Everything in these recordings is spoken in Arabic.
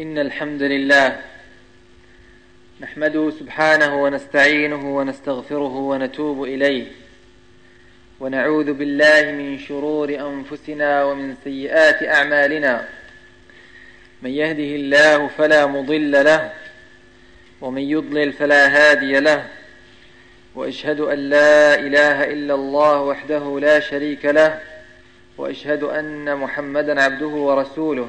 إن الحمد لله نحمده سبحانه ونستعينه ونستغفره ونتوب إليه ونعوذ بالله من شرور أنفسنا ومن سيئات أعمالنا من يهده الله فلا مضل له ومن يضلل فلا هادي له وأشهد أن لا إله إلا الله وحده لا شريك له وأشهد أن محمدا عبده ورسوله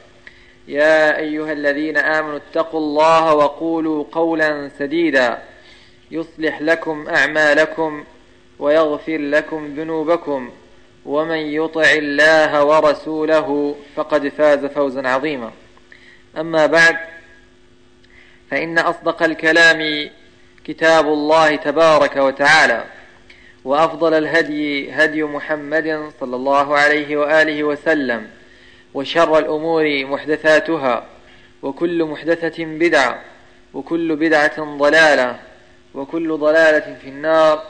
يا أيها الذين آمنوا اتقوا الله وقولوا قولا سديدا. يصلح لكم أعمالكم ويغفر لكم ذنوبكم. ومن يطع الله ورسوله فقد فاز فوزا عظيما. أما بعد فإن أصدق الكلام كتاب الله تبارك وتعالى وأفضل الهدي هدي محمد صلى الله عليه وآله وسلم. وشر الأمور محدثاتها وكل محدثة بدعة وكل بدعة ضلالة وكل ضلالة في النار.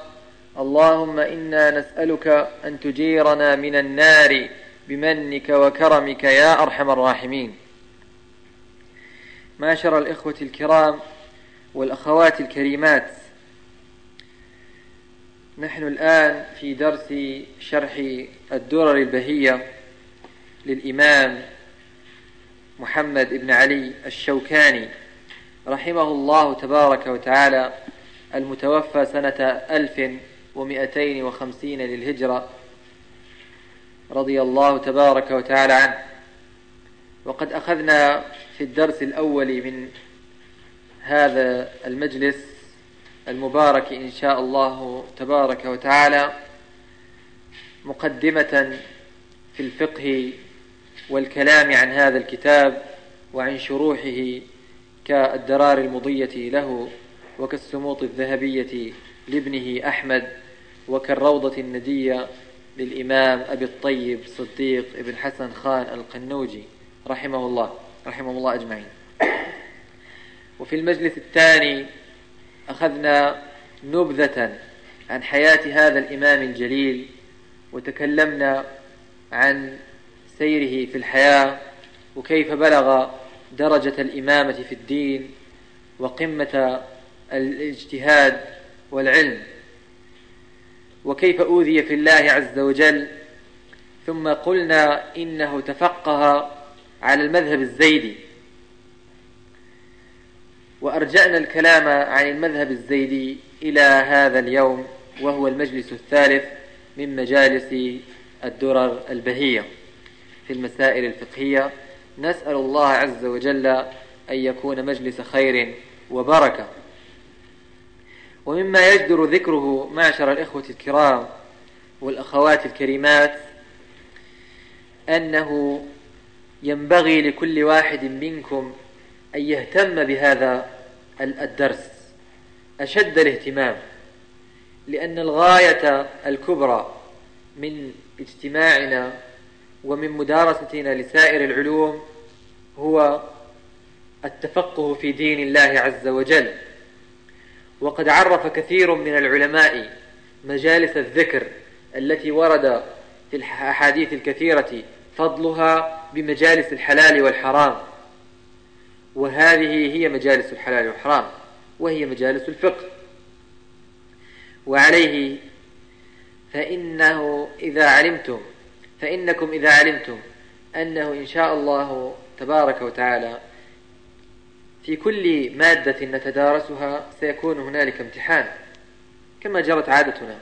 اللهم إنا نسألك أن تجيرنا من النار بمنك وكرمك يا أرحم الراحمين. معشر الإخوة الكرام والأخوات الكريمات نحن الآن في درس شرح الدرر البهية. للإمام محمد بن علي الشوكاني رحمه الله تبارك وتعالى المتوفى سنة ألف ومئتين وخمسين للهجرة رضي الله تبارك وتعالى عنه. وقد أخذنا في الدرس الأول من هذا المجلس المبارك إن شاء الله تبارك وتعالى مقدمة في الفقه والكلام عن هذا الكتاب وعن شروحه كالدرار المضية له وكالسموط الذهبية لابنه أحمد وكالروضة الندية للإمام أبي الطيب صديق ابن حسن خان القنوجي رحمه الله رحمه الله أجمعين. وفي المجلس الثاني أخذنا نبذة عن حياة هذا الإمام الجليل وتكلمنا عن سيره في الحياة وكيف بلغ درجة الإمامة في الدين وقمة الاجتهاد والعلم. وكيف أوذي في الله عز وجل ثم قلنا إنه تفقه على المذهب الزيدي. وأرجأنا الكلام عن المذهب الزيدي إلى هذا اليوم وهو المجلس الثالث من مجالس الدرر البهية. في المسائل الفقهية نسأل الله عز وجل أن يكون مجلس خير وبركة. ومما يجدر ذكره معشر الإخوة الكرام والأخوات الكريمات أنه ينبغي لكل واحد منكم أن يهتم بهذا الدرس. أشد الاهتمام لأن الغاية الكبرى من اجتماعنا ومن مدارستنا لسائر العلوم هو التفقه في دين الله عز وجل. وقد عرف كثير من العلماء مجالس الذكر التي ورد في الأحاديث الكثيرة فضلها بمجالس الحلال والحرام. وهذه هي مجالس الحلال والحرام وهي مجالس الفقه. وعليه فإنه إذا علمتم فإنكم إذا علمتم أنه إن شاء الله تبارك وتعالى في كل مادة نتدارسها سيكون هنالك امتحان كما جرت عادتنا.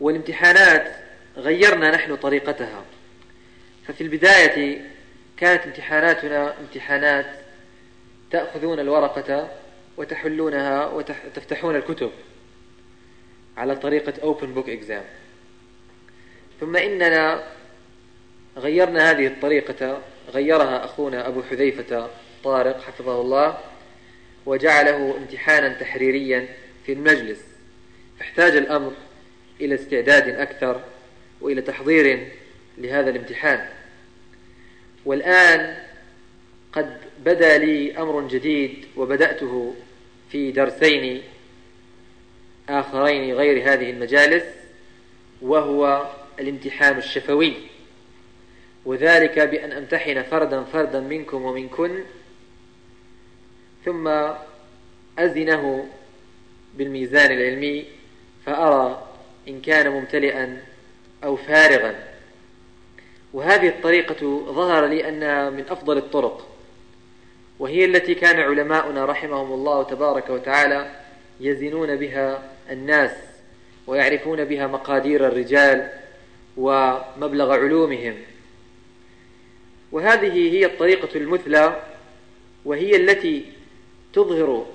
والامتحانات غيرنا نحن طريقتها. ففي البداية كانت امتحاناتنا امتحانات تأخذون الورقة وتحلونها وتفتحون الكتب على طريقة open book exam. ثم إننا غيرنا هذه الطريقة غيرها أخونا أبو حذيفة طارق حفظه الله وجعله امتحانا تحريريا في المجلس. فاحتاج الأمر إلى استعداد أكثر وإلى تحضير لهذا الامتحان. والآن قد بدا لي أمر جديد وبدأته في درسين آخرين غير هذه المجالس وهو الامتحان الشفوي. وذلك بأن أمتحن فردا فردا منكم ومنكن. ثم أزنه بالميزان العلمي فأرى إن كان ممتلئا أو فارغا. وهذه الطريقة ظهر لي أنها من أفضل الطرق وهي التي كان علماؤنا رحمهم الله تبارك وتعالى يزنون بها الناس ويعرفون بها مقادير الرجال ومبلغ علومهم. وهذه هي الطريقة المثلى وهي التي تظهر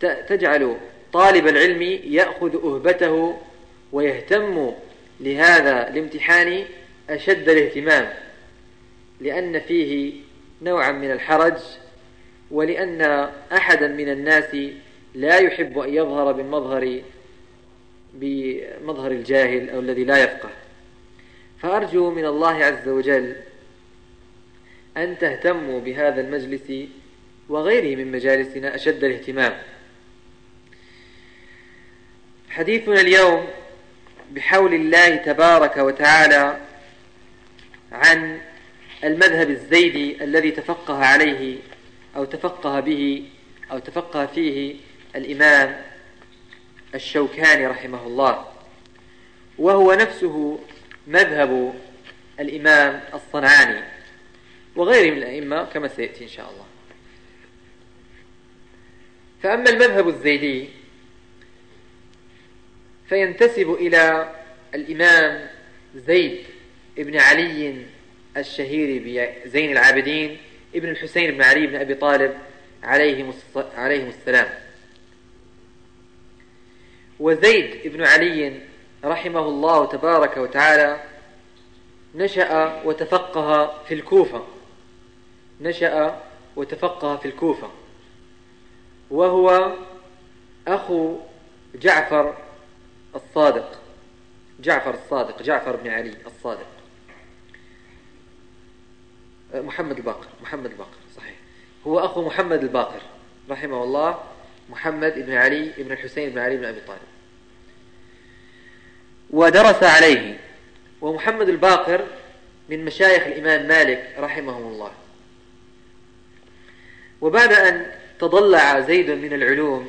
تجعل طالب العلم يأخذ أهبته ويهتم لهذا الامتحان أشد الاهتمام لأن فيه نوعا من الحرج ولأن أحدا من الناس لا يحب أن يظهر بالمظهر بمظهر الجاهل أو الذي لا يفقه. فأرجو من الله عز وجل أن تهتموا بهذا المجلس وغيره من مجالسنا أشد الاهتمام. حديثنا اليوم بحول الله تبارك وتعالى عن المذهب الزيدي الذي تفقه عليه أو تفقه به أو تفقه فيه الإمام الشوكاني رحمه الله وهو نفسه مذهب الإمام الصنعاني وغيره من الأئمة كما سيأتي إن شاء الله. فأما المذهب الزيدي فينتسب إلى الإمام زيد ابن علي الشهير بزين العابدين ابن الحسين بن علي بن أبي طالب عليهم عليهم السلام. وزيد بن علي رحمه الله تبارك وتعالى نشأ وتفقه في الكوفة. نشأ وتفقه في الكوفة. وهو أخو جعفر الصادق. جعفر الصادق جعفر بن علي الصادق. محمد الباقر محمد الباقر صحيح. هو أخو محمد الباقر رحمه الله محمد بن علي بن الحسين بن علي بن أبي طالب. ودرس عليه. ومحمد الباقر من مشايخ الإمام مالك رحمه الله. وبعد أن تضلع زيد من العلوم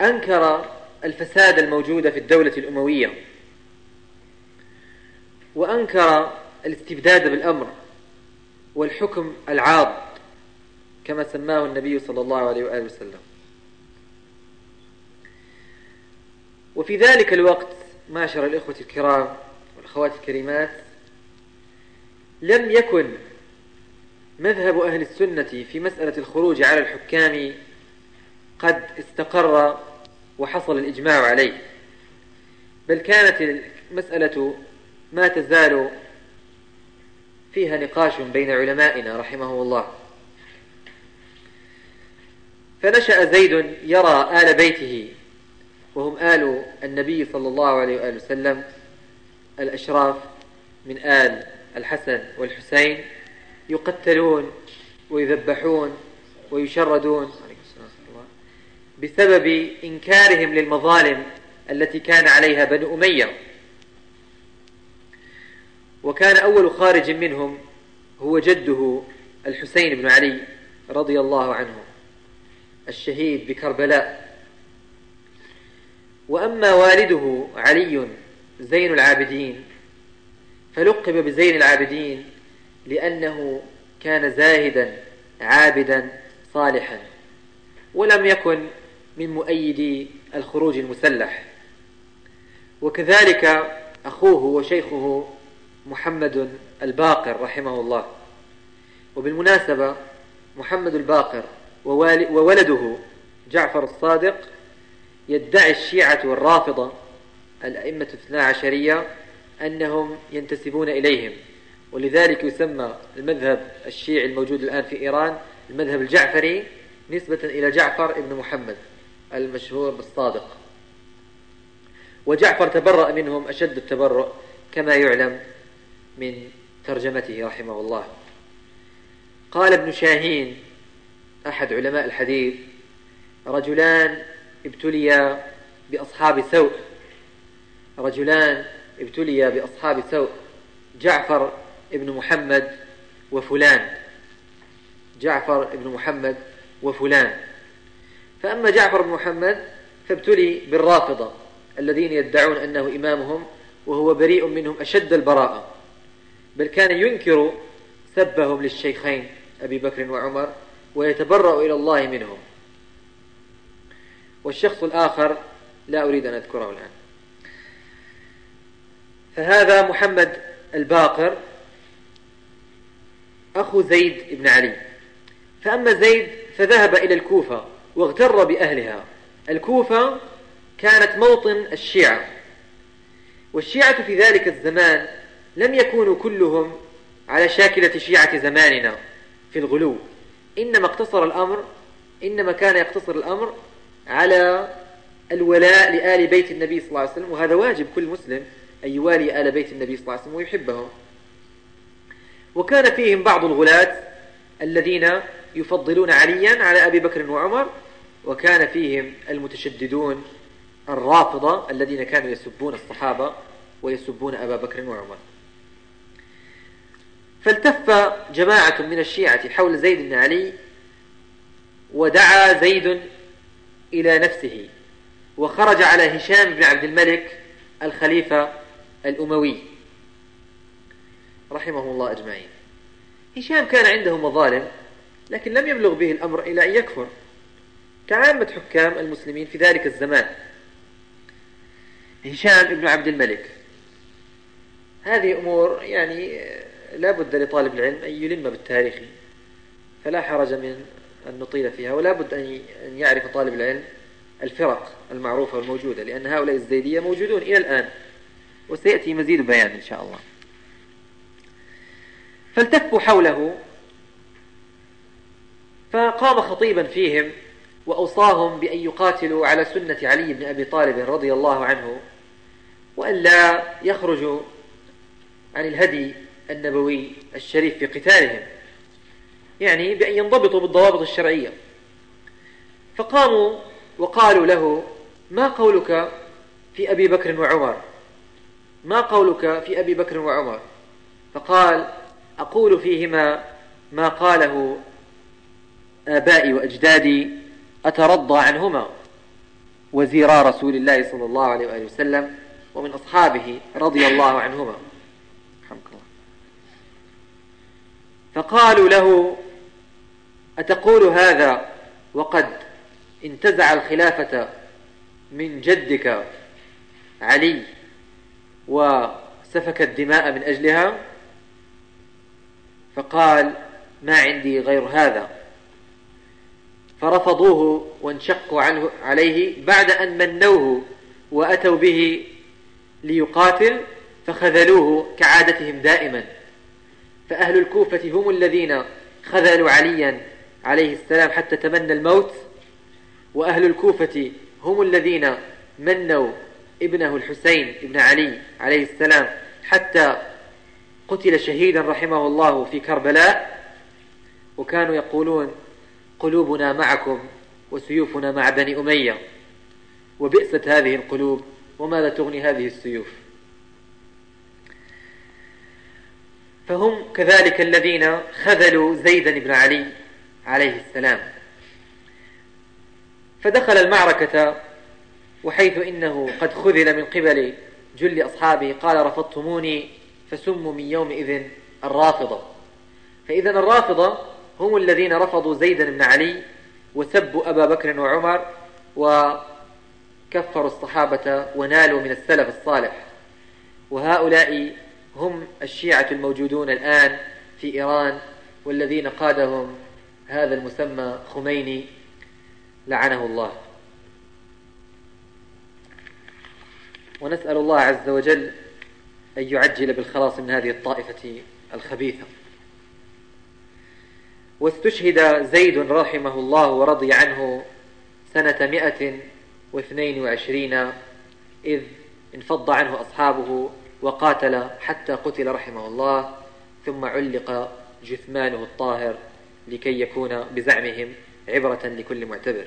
أنكر الفساد الموجود في الدولة الأموية. وأنكر الاستبداد بالأمر والحكم العاض كما سماه النبي صلى الله عليه وآله وسلم. وفي ذلك الوقت معشر الإخوة الكرام والأخوات الكريمات لم يكن مذهب أهل السنة في مسألة الخروج على الحكام قد استقر وحصل الإجماع عليه بل كانت المسألة ما تزال فيها نقاش بين علمائنا رحمه الله. فنشأ زيد يرى آل بيته وهم آل النبي صلى الله عليه وآله وسلم الأشراف من آل الحسن والحسين يقتلون ويذبحون ويشردون بسبب إنكارهم للمظالم التي كان عليها بنو أمية. وكان أول خارج منهم هو جده الحسين بن علي رضي الله عنه الشهيد بكربلاء. وأما والده علي زين العابدين فلقب بزين العابدين لأنه كان زاهدا عابدا صالحا ولم يكن من مؤيدي الخروج المسلح. وكذلك أخوه وشيخه محمد الباقر رحمه الله. وبالمناسبة محمد الباقر وولده جعفر الصادق يدعي الشيعة والرافضة الأئمة الاثنا عشرية أنهم ينتسبون إليهم ولذلك يسمى المذهب الشيعي الموجود الآن في إيران المذهب الجعفري نسبة إلى جعفر ابن محمد المشهور بالصادق. وجعفر تبرأ منهم أشد التبرؤ كما يعلم من ترجمته رحمه الله. قال ابن شاهين أحد علماء الحديث رجلان ابتليا بأصحاب سوء رجلان ابتليا بأصحاب سوء جعفر ابن محمد وفلان. جعفر ابن محمد وفلان. فأما جعفر بن محمد فابتلي بالرافضة الذين يدعون أنه إمامهم وهو بريء منهم أشد البراءة. بل كان ينكر سبهم للشيخين أبي بكر وعمر ويتبرأ إلى الله منهم. والشخص الآخر لا أريد أن أذكره الآن. فهذا محمد الباقر أخو زيد بن علي. فأما زيد فذهب إلى الكوفة واغتر بأهلها. الكوفة كانت موطن الشيعة والشيعة في ذلك الزمان لم يكونوا كلهم على شاكلة شيعة زماننا في الغلو. إنما اقتصر الأمر إنما كان يقتصر الأمر على الولاء لآل بيت النبي صلى الله عليه وسلم وهذا واجب كل مسلم أن يوالي آل بيت النبي صلى الله عليه وسلم ويحبهم وكان فيهم بعض الغلاة الذين يفضلون عليا على أبي بكر وعمر وكان فيهم المتشددون الرافضة الذين كانوا يسبون الصحابة ويسبون أبا بكر وعمر. فالتف جماعة من الشيعة حول زيد بن علي ودعا زيد إلى نفسه. وخرج على هشام بن عبد الملك الخليفة الأموي. رحمه الله أجمعين. هشام كان عنده مظالم لكن لم يبلغ به الأمر إلى أن يكفر. كعامة حكام المسلمين في ذلك الزمان. هشام بن عبد الملك. هذه أمور يعني لا بد لطالب العلم أن يلم بالتاريخ. فلا حرج من أن نطيل فيها ولا بد أن يعرف طالب العلم الفرق المعروفة والموجودة لأن هؤلاء الزيدية موجودون إلى الآن وسيأتي مزيد بيان إن شاء الله. فالتفوا حوله فقام خطيبا فيهم وأوصاهم بأن يقاتلوا على سنة علي بن أبي طالب رضي الله عنه وأن لا يخرجوا عن الهدي النبوي الشريف في قتالهم. يعني بأن ينضبطوا بالضوابط الشرعية. فقاموا وقالوا له ما قولك في أبي بكر وعمر؟ ما قولك في أبي بكر وعمر؟ فقال أقول فيهما ما قاله آبائي وأجدادي أترضى عنهما. وزيرا رسول الله صلى الله عليه وآله وسلم ومن أصحابه رضي الله عنهما. فقالوا له أتقول هذا وقد انتزع الخلافة من جدك علي وسفك الدماء من أجلها؟ فقال ما عندي غير هذا. فرفضوه وانشقوا عنه عليه بعد أن منوه وأتوا به ليقاتل فخذلوه كعادتهم دائما. فأهل الكوفة هم الذين خذلوا عليا عليه السلام حتى تمنى الموت. وأهل الكوفة هم الذين منوا ابنه الحسين ابن علي عليه السلام حتى قتل شهيدا رحمه الله في كربلاء. وكانوا يقولون قلوبنا معكم وسيوفنا مع بني أمية. وبئست هذه القلوب وماذا تغني هذه السيوف؟ فهم كذلك الذين خذلوا زيدا بن علي عليه السلام. فدخل المعركة وحيث إنه قد خذل من قبل جل أصحابه قال رفضتموني فسموا من يومئذ الرافضة. فإذا الرافضة هم الذين رفضوا زيدا بن علي وسبوا أبا بكر وعمر وكفروا الصحابة ونالوا من السلف الصالح. وهؤلاء هم الشيعة الموجودون الآن في إيران والذين قادهم هذا المسمى خميني لعنه الله. ونسأل الله عز وجل أن يعجل بالخلاص من هذه الطائفة الخبيثة. واستشهد زيد رحمه الله ورضي عنه سنة مئة واثنين وعشرين إذ انفض عنه أصحابه وقاتل حتى قتل رحمه الله ثم علق جثمانه الطاهر. لكي يكون بزعمهم عبرة لكل معتبر.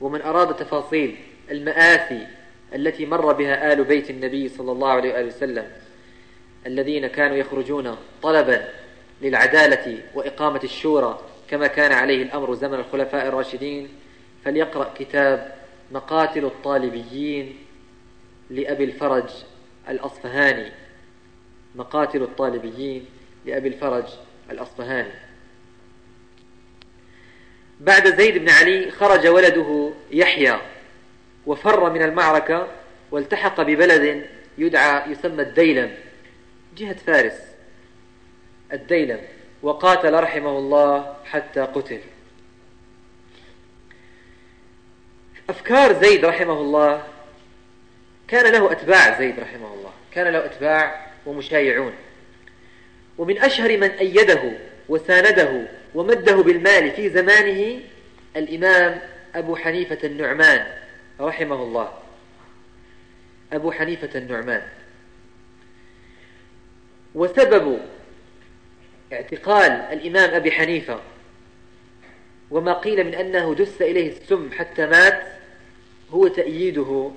ومن أراد تفاصيل المآسي التي مر بها آل بيت النبي صلى الله عليه وآله وسلم الذين كانوا يخرجون طلبا للعدالة وإقامة الشورى كما كان عليه الأمر زمن الخلفاء الراشدين فليقرأ كتاب مقاتل الطالبيين لأبي الفرج الأصفهاني. مقاتل الطالبيين لأبي الفرج الأصفهاني. بعد زيد بن علي خرج ولده يحيى وفر من المعركة والتحق ببلد يدعى يسمى الديلم جهة فارس الديلم وقاتل رحمه الله حتى قتل. أفكار زيد رحمه الله كان له أتباع زيد رحمه الله كان له أتباع ومشايعون. ومن أشهر من أيده وسانده ومده بالمال في زمانه الإمام أبو حنيفة النعمان رحمه الله. أبو حنيفة النعمان. وسبب اعتقال الإمام أبي حنيفة وما قيل من أنه دس إليه السم حتى مات هو تأييده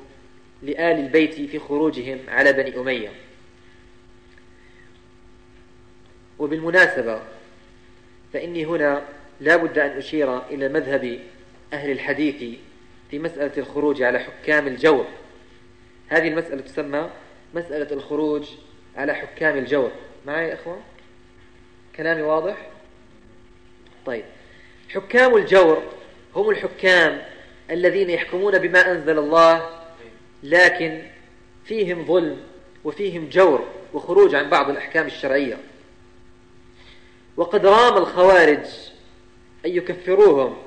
لآل البيت في خروجهم على بني أمية. وبالمناسبة فإني هنا لا بد أن أشير إلى مذهب أهل الحديث في مسألة الخروج على حكام الجور. هذه المسألة تسمى مسألة الخروج على حكام الجور. معي يا إخوان كلامي واضح؟ طيب. حكام الجور هم الحكام الذين يحكمون بما أنزل الله لكن فيهم ظلم وفيهم جور وخروج عن بعض الأحكام الشرعية. وقد رام الخوارج أن يكفروهم.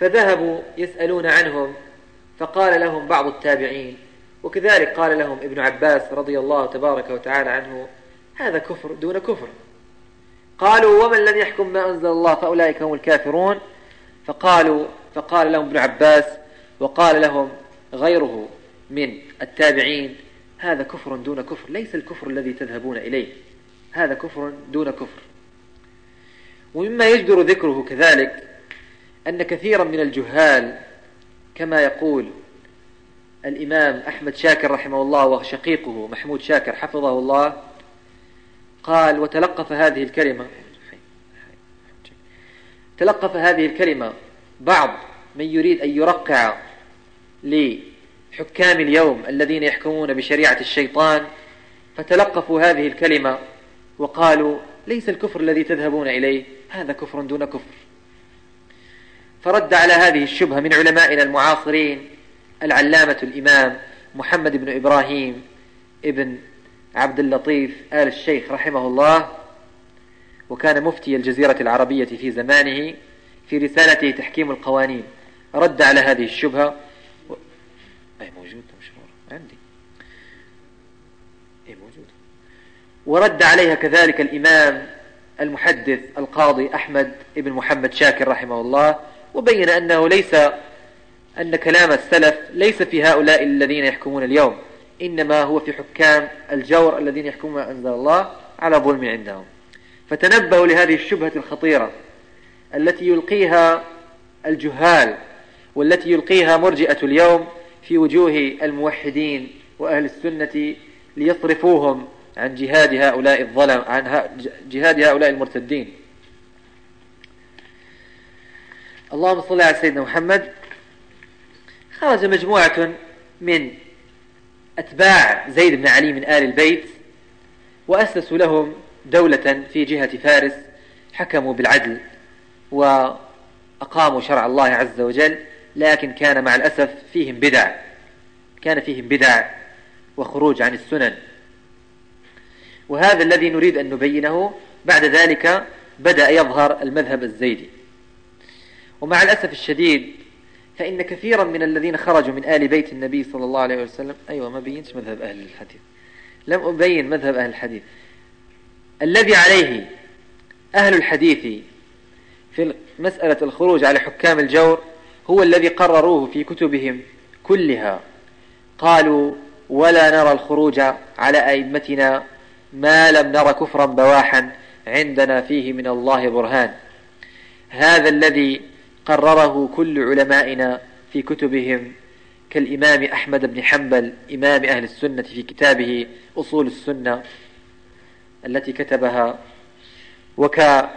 فذهبوا يسألون عنهم فقال لهم بعض التابعين وكذلك قال لهم ابن عباس رضي الله تبارك وتعالى عنه هذا كفر دون كفر. قالوا ومن لم يحكم ما أنزل الله فأولئك هم الكافرون. فقالوا فقال لهم ابن عباس وقال لهم غيره من التابعين هذا كفر دون كفر ليس الكفر الذي تذهبون إليه. هذا كفر دون كفر. ومما يجدر ذكره كذلك أن كثيرا من الجهال كما يقول الإمام أحمد شاكر رحمه الله وشقيقه محمود شاكر حفظه الله قال وتلقف هذه الكلمة تلقف هذه الكلمة بعض من يريد أن يرقع لحكام اليوم الذين يحكمون بشريعة الشيطان فتلقفوا هذه الكلمة وقالوا ليس الكفر الذي تذهبون إليه هذا كفر دون كفر. فرد على هذه الشبهة من علمائنا المعاصرين العلامة الإمام محمد بن إبراهيم ابن عبد اللطيف آل الشيخ رحمه الله وكان مفتي الجزيرة العربية في زمانه في رسالته تحكيم القوانين. رد على هذه الشبهة. أي موجود؟ مشهور عندي أي موجود ورد عليها كذلك الإمام المحدث القاضي أحمد بن محمد شاكر رحمه الله وبين أنه ليس أن كلام السلف ليس في هؤلاء الذين يحكمون اليوم إنما هو في حكام الجور الذين يحكمون ما أنزل الله على ظلم عندهم. فتنبهوا لهذه الشبهة الخطيرة التي يلقيها الجهال والتي يلقيها مرجئة اليوم في وجوه الموحدين وأهل السنة ليصرفوهم عن جهاد هؤلاء الظلم عن جهاد هؤلاء المرتدين. اللهم صل على سيدنا محمد. خرج مجموعة من أتباع زيد بن علي من آل البيت وأسسوا لهم دولة في جهة فارس حكموا بالعدل وأقاموا شرع الله عز وجل لكن كان مع الأسف فيهم بدع كان فيهم بدع وخروج عن السنن. وهذا الذي نريد أن نبينه بعد ذلك بدأ يظهر المذهب الزيدي. ومع الأسف الشديد فإن كثيرا من الذين خرجوا من آل بيت النبي صلى الله عليه وسلم أيوة ما بينش مذهب أهل الحديث. لم أبين مذهب أهل الحديث. الذي عليه أهل الحديث في مسألة الخروج على حكام الجور هو الذي قرروه في كتبهم كلها. قالوا ولا نرى الخروج على أئمتنا ما لم نر كفرا بواحا عندنا فيه من الله برهان. هذا الذي قرره كل علمائنا في كتبهم كالإمام أحمد بن حنبل إمام أهل السنة في كتابه أصول السنة التي كتبها. وكالإمام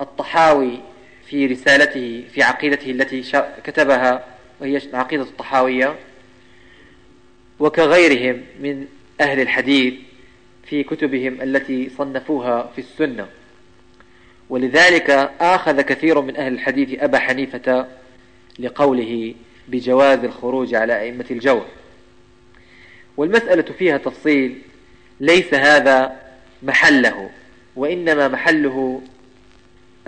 الطحاوي في رسالته في عقيدته التي كتبها وهي العقيدة الطحاوية. وكغيرهم من أهل الحديث في كتبهم التي صنفوها في السنة. ولذلك آخذ كثير من أهل الحديث أبا حنيفة لقوله بجواز الخروج على أئمة الجور والمسألة فيها تفصيل ليس هذا محله وإنما محله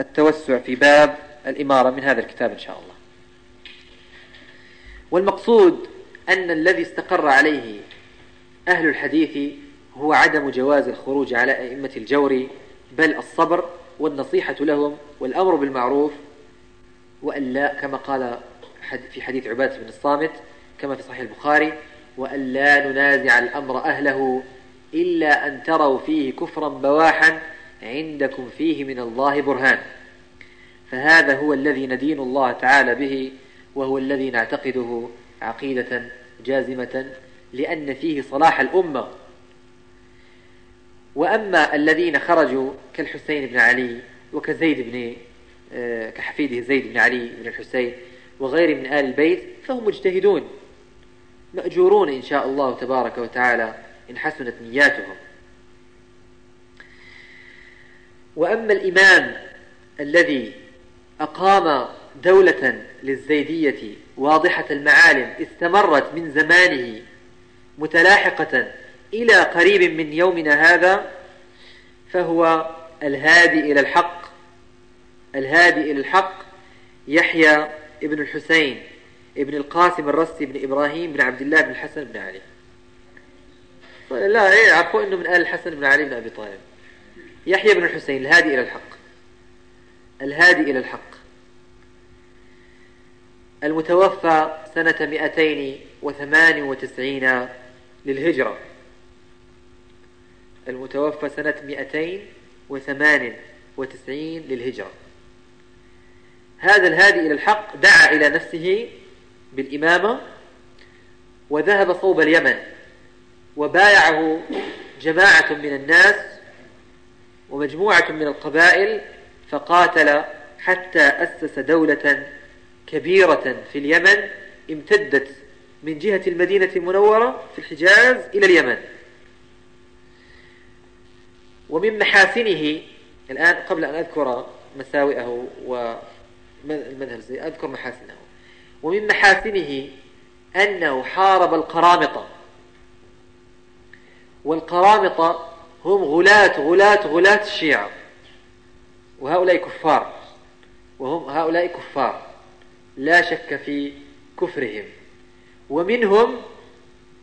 التوسع في باب الإمارة من هذا الكتاب إن شاء الله. والمقصود أن الذي استقر عليه أهل الحديث هو عدم جواز الخروج على أئمة الجور بل الصبر والنصيحة لهم والأمر بالمعروف وأن لا كما قال في حديث عبادة بن الصامت كما في صحيح البخاري وأن لا ننازع الأمر أهله إلا أن تروا فيه كفرا بواحا عندكم فيه من الله برهان. فهذا هو الذي ندين الله تعالى به وهو الذي نعتقده عقيدة جازمة لأن فيه صلاح الأمة. وأما الذين خرجوا كالحسين بن علي وكزيد بن آه، كحفيده زيد بن علي بن الحسين وغير من آل البيت فهم مجتهدون. مأجورون إن شاء الله تبارك وتعالى إن حسنت نياتهم. وأما الإمام الذي أقام دولة للزيدية واضحة المعالم استمرت من زمانه متلاحقة إلى قريب من يومنا هذا فهو الهادي إلى الحق. الهادي إلى الحق يحيى ابن الحسين ابن القاسم الرسي بن إبراهيم بن عبد الله بن الحسن بن علي. لا إيه أنه من آل الحسن بن علي بن أبي طالب. يحيى بن الحسين الهادي إلى الحق. الهادي إلى الحق. المتوفى سنة 298 للهجرة. المتوفى سنة 298 للهجرة. هذا الهادي إلى الحق دعا إلى نفسه بالإمامة وذهب صوب اليمن وبايعه جماعة من الناس ومجموعة من القبائل فقاتل حتى أسس دولة كبيرة في اليمن امتدت من جهة المدينة المنورة في الحجاز إلى اليمن. ومن محاسنه الآن قبل أن أذكر مساوئه والمذهب أذكر محاسنه. ومن محاسنه أنه حارب القرامطة والقرامطة هم غلاة غلاة غلاة الشيعة. وهؤلاء كفار. وهم هؤلاء كفار. لا شك في كفرهم. ومنهم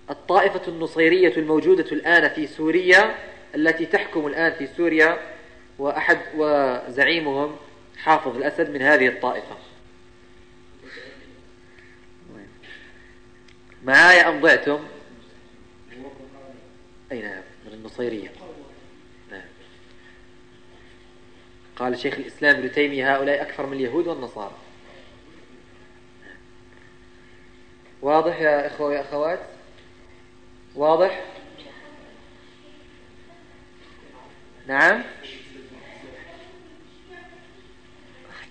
الطائفة النصيرية الموجودة الآن في سوريا التي تحكم الآن في سوريا وأحد وزعيمهم حافظ الأسد من هذه الطائفة. معايا أم ضعتم؟ أي نعم من النصيرية. نعم. قال شيخ الإسلام ابن تيمية هؤلاء أكثر من اليهود والنصارى. واضح يا إخوة يا أخوات؟ واضح؟ نعم؟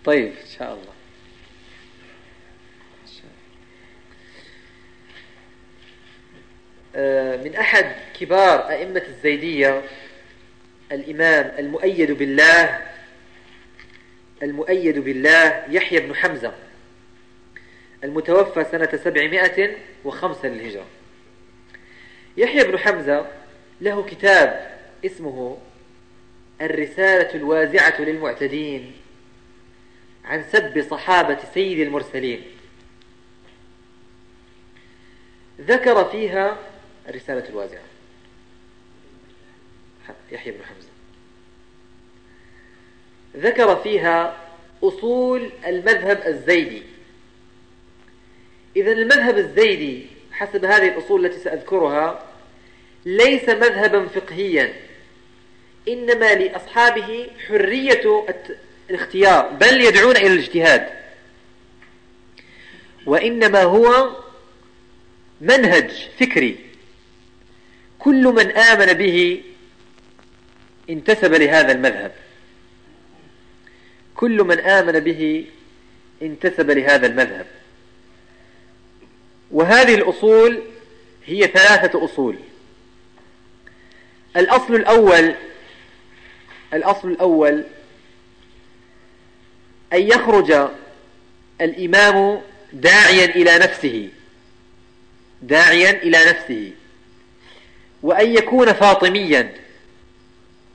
طيب إن شاء الله. آه، من أحد كبار أئمة الزيدية الإمام المؤيد بالله المؤيد بالله يحيى بن حمزة. المتوفى سنة سبعمائة وخمسة للهجرة. يحيى بن حمزة له كتاب اسمه الرسالة الوازعة للمعتدين عن سب صحابة سيد المرسلين. ذكر فيها الرسالة الوازعة. يحيى بن حمزة. ذكر فيها أصول المذهب الزيدي. إذا المذهب الزيدي حسب هذه الأصول التي سأذكرها ليس مذهبا فقهيا إنما لأصحابه حرية الاختيار بل يدعون إلى الاجتهاد. وإنما هو منهج فكري. كل من آمن به انتسب لهذا المذهب. كل من آمن به انتسب لهذا المذهب. وهذه الأصول هي ثلاثة أصول. الأصل الأول الأصل الأول أن يخرج الإمام داعيا إلى نفسه داعيا إلى نفسه وأن يكون فاطميا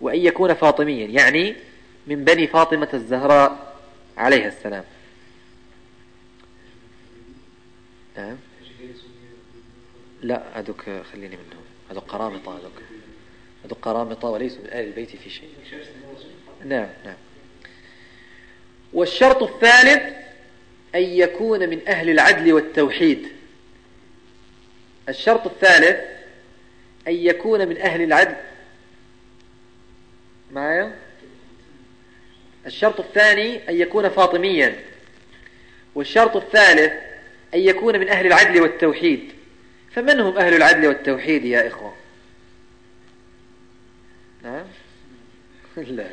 وأن يكون فاطميا يعني من بني فاطمة الزهراء عليها السلام. نعم. لا هذوك خليني منهم. هذوك قرامطة هذوك. هذوك قرامطة وليسوا من آل البيت في شيء. نعم نعم. والشرط الثالث أن يكون من أهل العدل والتوحيد. الشرط الثالث أن يكون من أهل العدل. معايا؟ الشرط الثاني أن يكون فاطميا. والشرط الثالث أن يكون من أهل العدل والتوحيد. فمن هم أهل العدل والتوحيد يا إخوة؟ نعم. لا.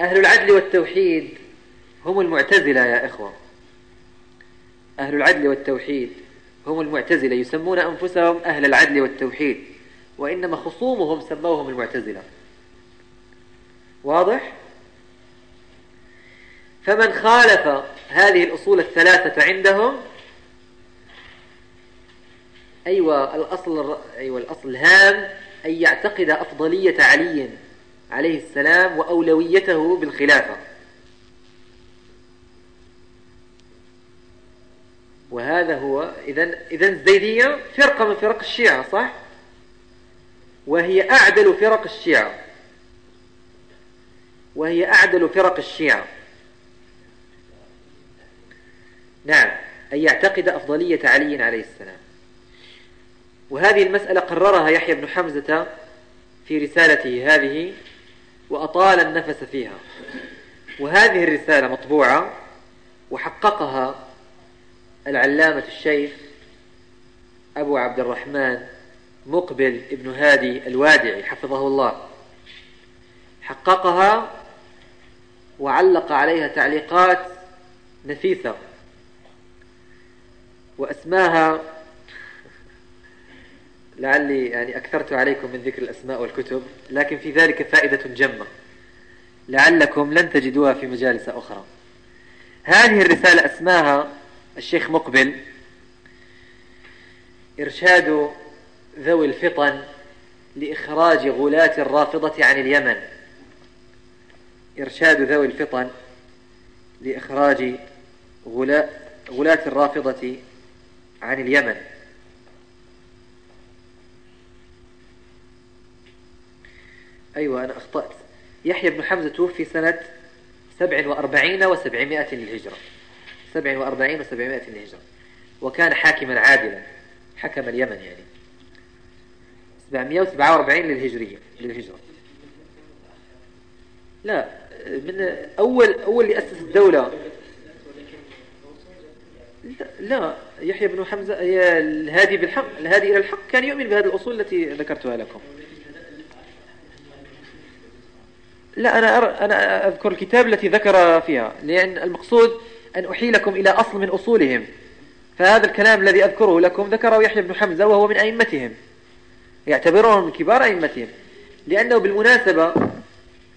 أهل العدل والتوحيد هم المعتزلة يا إخوة. أهل العدل والتوحيد هم المعتزلة يسمون أنفسهم أهل العدل والتوحيد وإنما خصومهم سموهم المعتزلة. واضح؟ فمن خالف هذه الأصول الثلاثة عندهم أيوة الأصل, أيوة الأصل الهام أن يعتقد أفضلية علي عليه السلام وأولويته بالخلافة. وهذا هو إذا إذا الزيدية فرقة من فرق الشيعة صح؟ وهي أعدل فرق الشيعة. وهي أعدل فرق الشيعة. نعم أن يعتقد أفضلية علي عليه السلام. وهذه المسألة قررها يحيى بن حمزة في رسالته هذه وأطال النفس فيها. وهذه الرسالة مطبوعة وحققها العلامة الشيخ أبو عبد الرحمن مقبل ابن هادي الوادعي حفظه الله. حققها وعلق عليها تعليقات نفيسة وأسماها لعلي يعني أكثرت عليكم من ذكر الأسماء والكتب لكن في ذلك فائدة جمة. لعلكم لن تجدوها في مجالس أخرى. هذه الرسالة أسماها الشيخ مقبل إرشاد ذوي الفطن لإخراج غلاة الرافضة عن اليمن. إرشاد ذوي الفطن لإخراج غلاة الرافضة عن اليمن. أيوة أنا أخطأت. يحيى بن حمزة توفي سنة سبع وأربعين وسبعمائة للهجرة. سبع وأربعين وسبعمائة للهجرة. وكان حاكما عادلا. حكم اليمن يعني. سبعمائة وسبعة وأربعين للهجرية للهجرة. لا من أول أول اللي أسس الدولة لا يحيى بن حمزة الهادي بالحق الهادي إلى الحق كان يؤمن بهذه الأصول التي ذكرتها لكم. لا أنا. أنا أذكر الكتاب التي ذكر فيها لأن المقصود أن أحيلكم إلى أصل من أصولهم. فهذا الكلام الذي أذكره لكم ذكره يحيى بن حمزة وهو من أئمتهم. يعتبرهم من كبار أئمتهم. لأنه بالمناسبة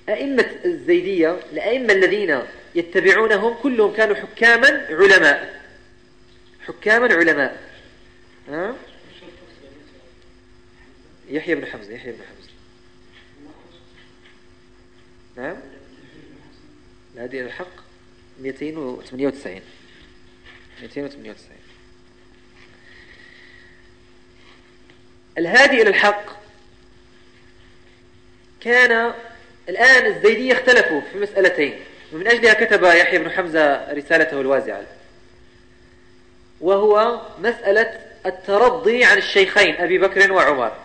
أئمة الزيدية الأئمة الذين يتبعونهم كلهم كانوا حكاما علماء. حكاما علماء ها؟ يحيى بن حمزة يحيى بن حمزة. نعم. الهادي إلى الحق 298 298 الهادي إلى الحق كان الآن الزيدية اختلفوا في مسألتين. ومن أجلها كتب يحيى بن حمزة رسالته الوازعة. وهو مسألة الترضي عن الشيخين أبي بكر وعمر.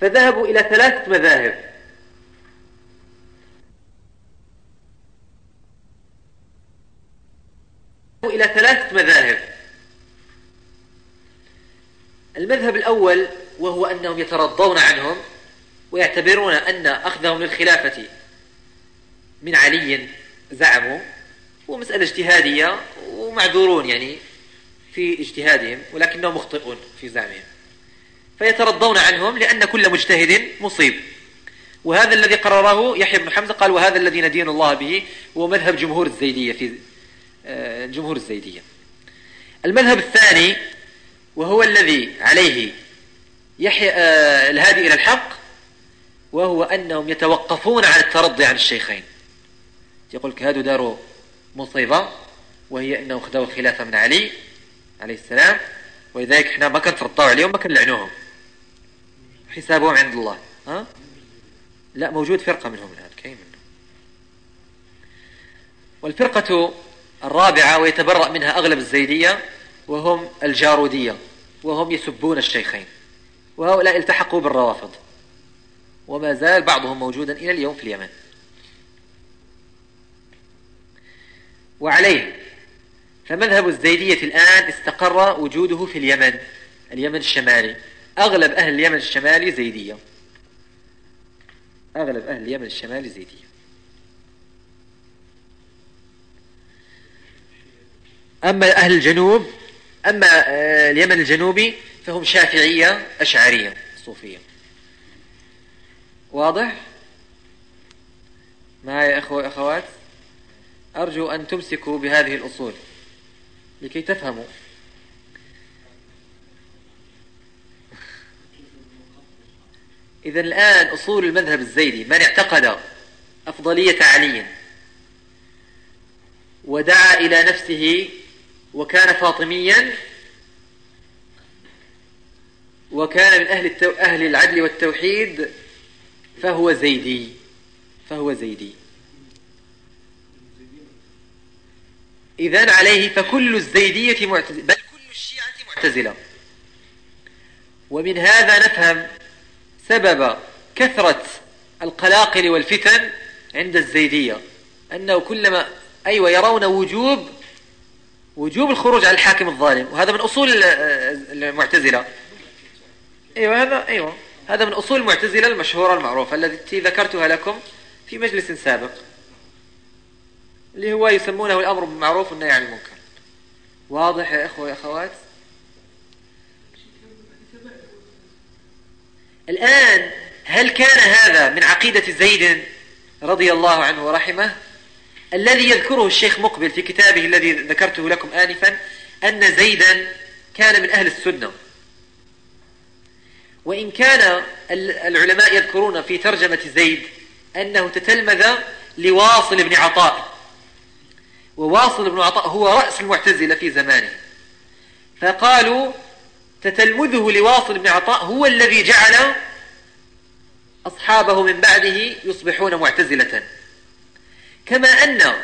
فذهبوا إلى ثلاثة مذاهب. إلى ثلاثة مذاهب. المذهب الأول وهو أنهم يترضون عنهم ويعتبرون أن أخذهم للخلافة. من علي زعموا ومسألة اجتهادية ومعذورون يعني في اجتهادهم ولكنهم مخطئون في زعمهم. فيترضون عنهم لأن كل مجتهد مصيب. وهذا الذي قرره يحيى بن حمزة قال وهذا الذي ندين الله به هو مذهب جمهور الزيدية في آه، جمهور الزيدية. المذهب الثاني وهو الذي عليه يحيى آه، الهادي إلى الحق وهو أنهم يتوقفون عن الترضي عن الشيخين. يقول لك هذا دار مصيبة وهي أنه خذوا الخلافة من علي عليه السلام ولذلك إحنا ما كنترضوا عليهم ما كنلعنوهم. حسابهم عند الله ها؟ لا موجود فرقة منهم الآن كاين منهم. والفرقة الرابعة ويتبرأ منها أغلب الزيدية وهم الجارودية وهم يسبون الشيخين وهؤلاء التحقوا بالروافض. وما زال بعضهم موجودا إلى اليوم في اليمن. وعليه. فمذهب الزيدية الآن استقر وجوده في اليمن اليمن الشمالي. أغلب أهل اليمن الشمالي زيدية. أغلب أهل اليمن الشمالي زيدية. أما أهل الجنوب أما آه، اليمن الجنوبي فهم شافعية أشعرية صوفية. واضح؟ معي أخوة أخوات؟ أرجو أن تمسكوا بهذه الأصول لكي تفهموا. إذا الآن أصول المذهب الزيدي من اعتقد أفضلية علي؟ ودعا إلى نفسه وكان فاطميا وكان من أهل, التو... أهل العدل والتوحيد فهو زيدي فهو زيدي. إذن عليه فكل الزيدية معتزلة بل كل الشيعة معتزلة. ومن هذا نفهم سبب كثرة القلاقل والفتن عند الزيدية أنه كلما أيوة يرون وجوب وجوب الخروج على الحاكم الظالم. وهذا من أصول المعتزلة. أيوة هذا أيوة هذا من أصول المعتزلة المشهورة المعروفة التي ذكرتها لكم في مجلس سابق. اللي هو يسمونه الأمر بالمعروف والنهي عن المنكر. واضح يا إخوة يا أخوات؟ الآن هل كان هذا من عقيدة زيد رضي الله عنه ورحمه؟ الذي يذكره الشيخ مقبل في كتابه الذي ذكرته لكم آنفا أن زيدا كان من أهل السنة. وإن كان العلماء يذكرون في ترجمة زيد أنه تتلمذ لواصل بن عطاء. وواصل بن عطاء هو رأس المعتزلة في زمانه. فقالوا تتلمذه لواصل بن عطاء هو الذي جعل أصحابه من بعده يصبحون معتزلة. كما أن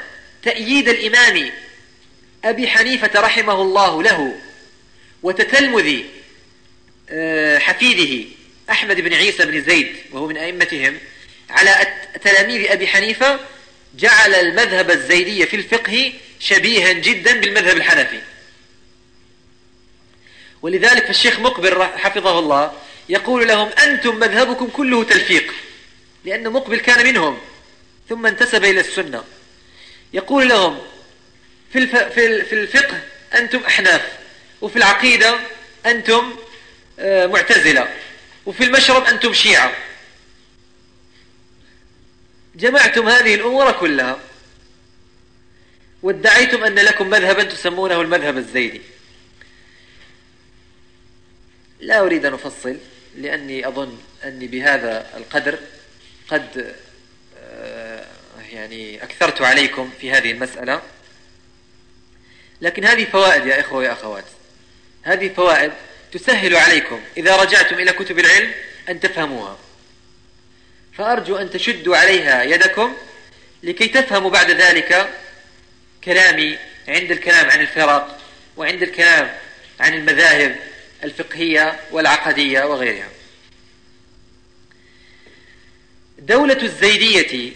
تأييد الإمام أبي حنيفة رحمه الله له وتتلمذ آه، حفيده أحمد بن عيسى بن زيد وهو من أئمتهم على تلاميذ أبي حنيفة جعل المذهب الزيدي في الفقه شبيها جدا بالمذهب الحنفي. ولذلك فالشيخ مقبل حفظه الله يقول لهم أنتم مذهبكم كله تلفيق لأن مقبل كان منهم ثم انتسب إلى السنة. يقول لهم في في الفقه أنتم أحناف وفي العقيدة أنتم آه، معتزلة وفي المشرب أنتم شيعة. جمعتم هذه الأمور كلها وادعيتم أن لكم مذهبا تسمونه المذهب الزيدي لا أريد أن أفصل لأني أظن أني بهذا القدر قد آه، يعني أكثرت عليكم في هذه المسألة. لكن هذه فوائد يا إخوة ويا أخوات. هذه فوائد تسهل عليكم إذا رجعتم إلى كتب العلم أن تفهموها. فأرجو أن تشدوا عليها يدكم لكي تفهموا بعد ذلك كلامي عند الكلام عن الفرق وعند الكلام عن المذاهب الفقهية والعقدية وغيرها. دولة الزيدية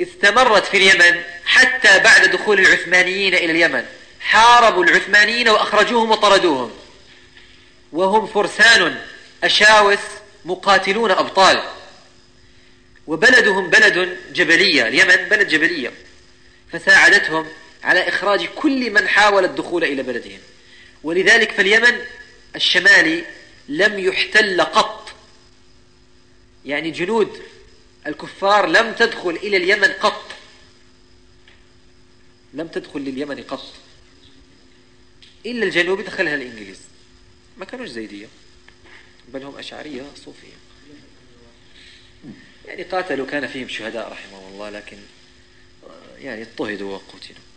استمرت في اليمن حتى بعد دخول العثمانيين إلى اليمن. حاربوا العثمانيين وأخرجوهم وطردوهم. وهم فرسان أشاوس مقاتلون أبطال. وبلدهم بلد جبلية اليمن بلد جبلية. فساعدتهم على إخراج كل من حاول الدخول إلى بلدهم. ولذلك فاليمن الشمالي لم يحتل قط. يعني جنود الكفار لم تدخل إلى اليمن قط. لم تدخل لليمن قط. إلا الجنوب دخلها الإنجليز. ما كانوش زيدية بل هم أشعرية صوفية. يعني قاتلوا كان فيهم شهداء رحمهم الله لكن يعني اضطهدوا وقتلوا.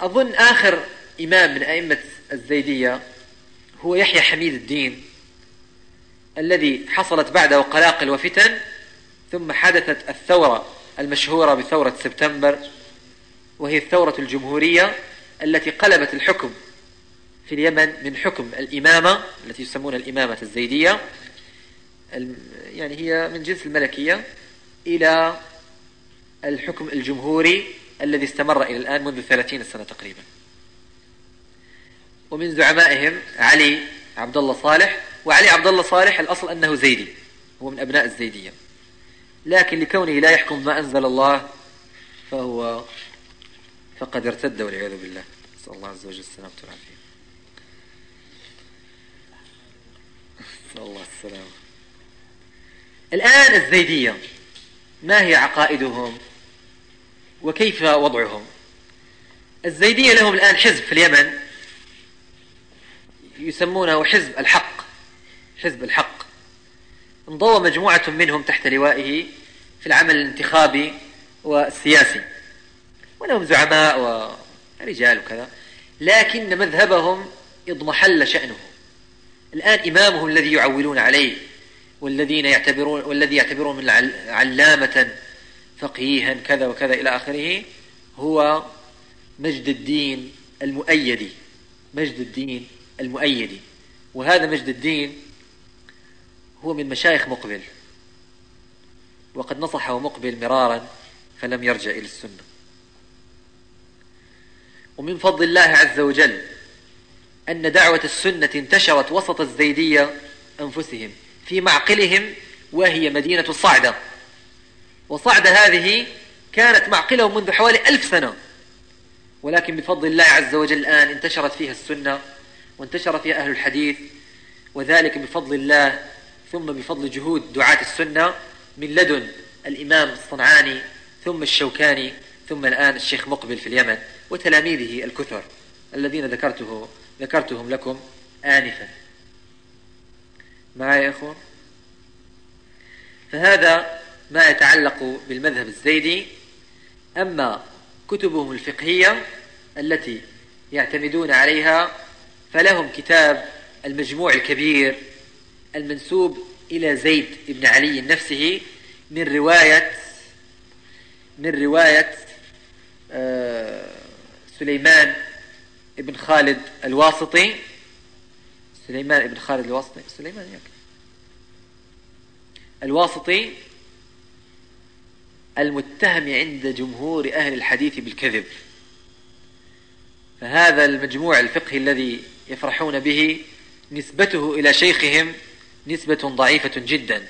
أظن آخر إمام من أئمة الزيدية هو يحيى حميد الدين الذي حصلت بعده قلاقل وفتن ثم حدثت الثورة المشهورة بثورة سبتمبر وهي الثورة الجمهورية التي قلبت الحكم في اليمن من حكم الإمامة التي يسمون الإمامة الزيدية. يعني هي من جنس الملكية إلى الحكم الجمهوري الذي استمر إلى الآن منذ ثلاثين سنة تقريبا. ومن زعمائهم علي عبد الله صالح وعلي عبد الله صالح الأصل أنه زيدي هو من أبناء الزيدية. لكن لكونه لا يحكم ما أنزل الله فهو فقد ارتد والعياذ بالله. نسأل الله عز وجل السلامة والعافية. نسأل الله السلامة الآن الزيدية ما هي عقائدهم؟ وكيف وضعهم؟ الزيدية لهم الآن حزب في اليمن يسمونه حزب الحق حزب الحق. انضوى مجموعة منهم تحت لوائه في العمل الانتخابي والسياسي. ولهم زعماء ورجال وكذا لكن مذهبهم اضمحل شأنه الآن إمامهم الذي يعولون عليه والذين يعتبرون والذي يعتبرون من علامة فقيها كذا وكذا إلى آخره هو مجد الدين المؤيدي مجد الدين المؤيدي وهذا مجد الدين هو من مشايخ مقبل. وقد نصحه مقبل مرارا فلم يرجع إلى السنة. ومن فضل الله عز وجل أن دعوة السنة انتشرت وسط الزيدية أنفسهم. في معقلهم وهي مدينة صعدة وصعدة هذه كانت معقلهم منذ حوالي ألف سنة. ولكن بفضل الله عز وجل الآن انتشرت فيها السنة وانتشر فيها أهل الحديث وذلك بفضل الله ثم بفضل جهود دعاة السنة من لدن الإمام الصنعاني ثم الشوكاني ثم الآن الشيخ مقبل في اليمن وتلاميذه الكثر الذين ذكرته ذكرتهم لكم آنفا. معي يا إخوة؟ فهذا ما يتعلق بالمذهب الزيدي أما كتبهم الفقهية التي يعتمدون عليها فلهم كتاب المجموع الكبير المنسوب إلى زيد بن علي نفسه من رواية من رواية آه، سليمان بن خالد الواسطي. سليمان بن خالد الواسطي؟ سليمان ياك الواسطي المتهم عند جمهور أهل الحديث بالكذب. فهذا المجموع الفقهي الذي يفرحون به نسبته إلى شيخهم نسبة ضعيفة جدا.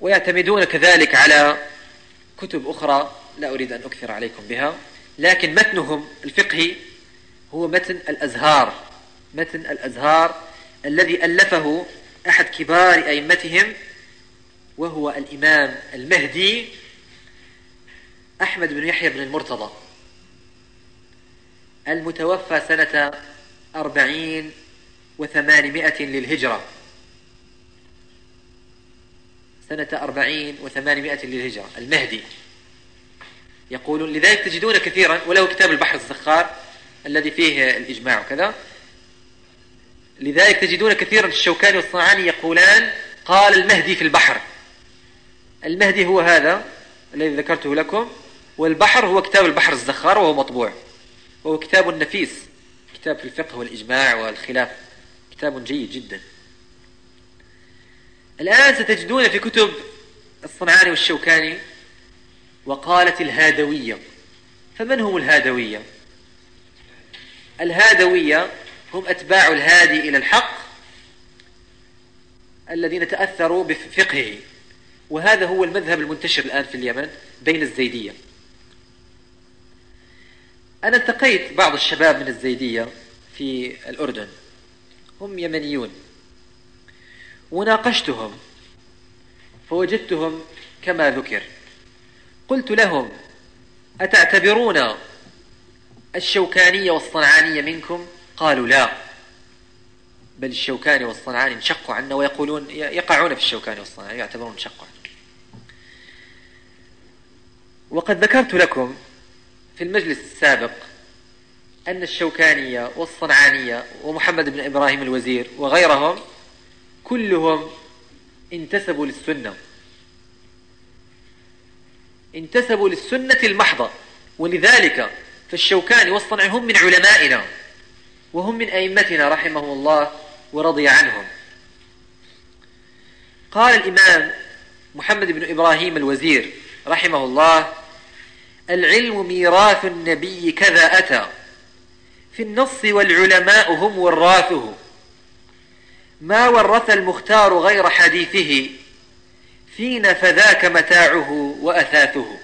ويعتمدون كذلك على كتب أخرى لا أريد أن أكثر عليكم بها لكن متنهم الفقهي هو متن الأزهار. متن الأزهار الذي ألفه أحد كبار أئمتهم وهو الإمام المهدي أحمد بن يحيى بن المرتضى المتوفى سنة أربعين وثمانمائة للهجرة. سنة أربعين وثمانمائة للهجرة المهدي. يقولون لذلك تجدون كثيرا وله كتاب البحر الزخار الذي فيه الإجماع وكذا. لذلك تجدون كثيرا الشوكاني والصنعاني يقولان قال المهدي في البحر. المهدي هو هذا الذي ذكرته لكم والبحر هو كتاب البحر الزخار وهو مطبوع. وهو كتاب نفيس كتاب في الفقه والإجماع والخلاف. كتاب جيد جدا. الآن ستجدون في كتب الصنعاني والشوكاني وقالت الهادوية. فمن هم الهادوية؟ الهادوية هم أتباع الهادي إلى الحق الذين تأثروا بفقهه. وهذا هو المذهب المنتشر الآن في اليمن بين الزيدية. أنا التقيت بعض الشباب من الزيدية في الأردن. هم يمنيون. وناقشتهم. فوجدتهم كما ذكر. قلت لهم أتعتبرون الشوكانية والصنعانية منكم؟ قالوا لا. بل الشوكاني والصنعاني انشقوا عنا ويقولون يقعون في الشوكاني والصنعاني يعتبرون انشقوا عنا وقد ذكرت لكم في المجلس السابق أن الشوكانية والصنعانية ومحمد بن إبراهيم الوزير وغيرهم كلهم انتسبوا للسنة. انتسبوا للسنة المحضة. ولذلك فالشوكاني والصنعاني هم من علمائنا. وهم من أئمتنا رحمه الله ورضي عنهم. قال الإمام محمد بن إبراهيم الوزير رحمه الله العلم ميراث النبي كذا أتى في النص والعلماء هم وراثه. ما ورث المختار غير حديثه فينا فذاك متاعه وأثاثه.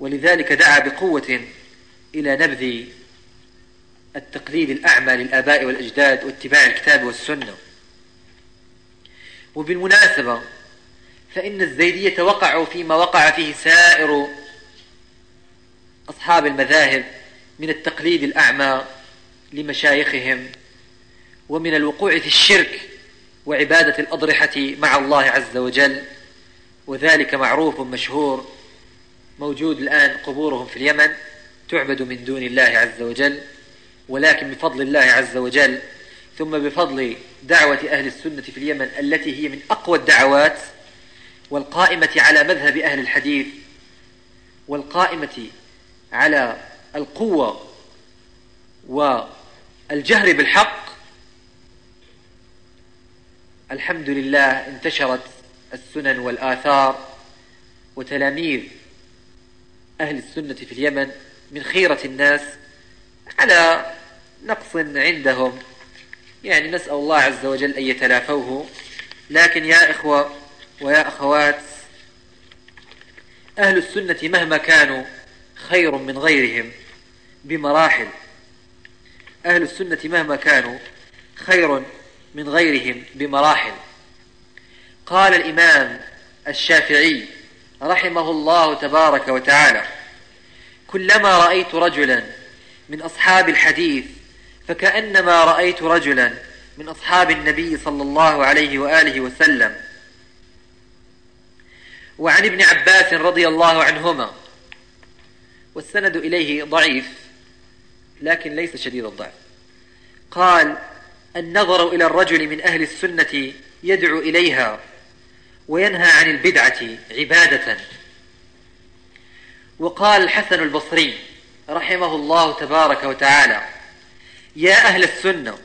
ولذلك دعا بقوة إلى نبذ التقليد الأعمى للآباء والأجداد واتباع الكتاب والسنة. وبالمناسبة فإن الزيدية وقعوا فيما وقع فيه سائر أصحاب المذاهب من التقليد الأعمى لمشايخهم ومن الوقوع في الشرك وعبادة الأضرحة مع الله عز وجل وذلك معروف مشهور موجود الآن قبورهم في اليمن تعبد من دون الله عز وجل. ولكن بفضل الله عز وجل ثم بفضل دعوة أهل السنة في اليمن التي هي من أقوى الدعوات والقائمة على مذهب أهل الحديث والقائمة على القوة والجهر بالحق. الحمد لله انتشرت السنن والآثار وتلاميذ أهل السنة في اليمن من خيرة الناس على نقص عندهم. يعني نسأل الله عز وجل أن يتلافوه. لكن يا إخوة ويا أخوات أهل السنة مهما كانوا خير من غيرهم بمراحل. أهل السنة مهما كانوا خير من غيرهم بمراحل. قال الإمام الشافعي رحمه الله تبارك وتعالى كلما رأيت رجلا من أصحاب الحديث فكأنما رأيت رجلا من أصحاب النبي صلى الله عليه وآله وسلم. وعن ابن عباس رضي الله عنهما والسند إليه ضعيف لكن ليس شديد الضعف. قال النظر إلى الرجل من أهل السنة يدعو إليها وينهى عن البدعة عبادة. وقال الحسن البصري رحمه الله تبارك وتعالى. يا أهل السنة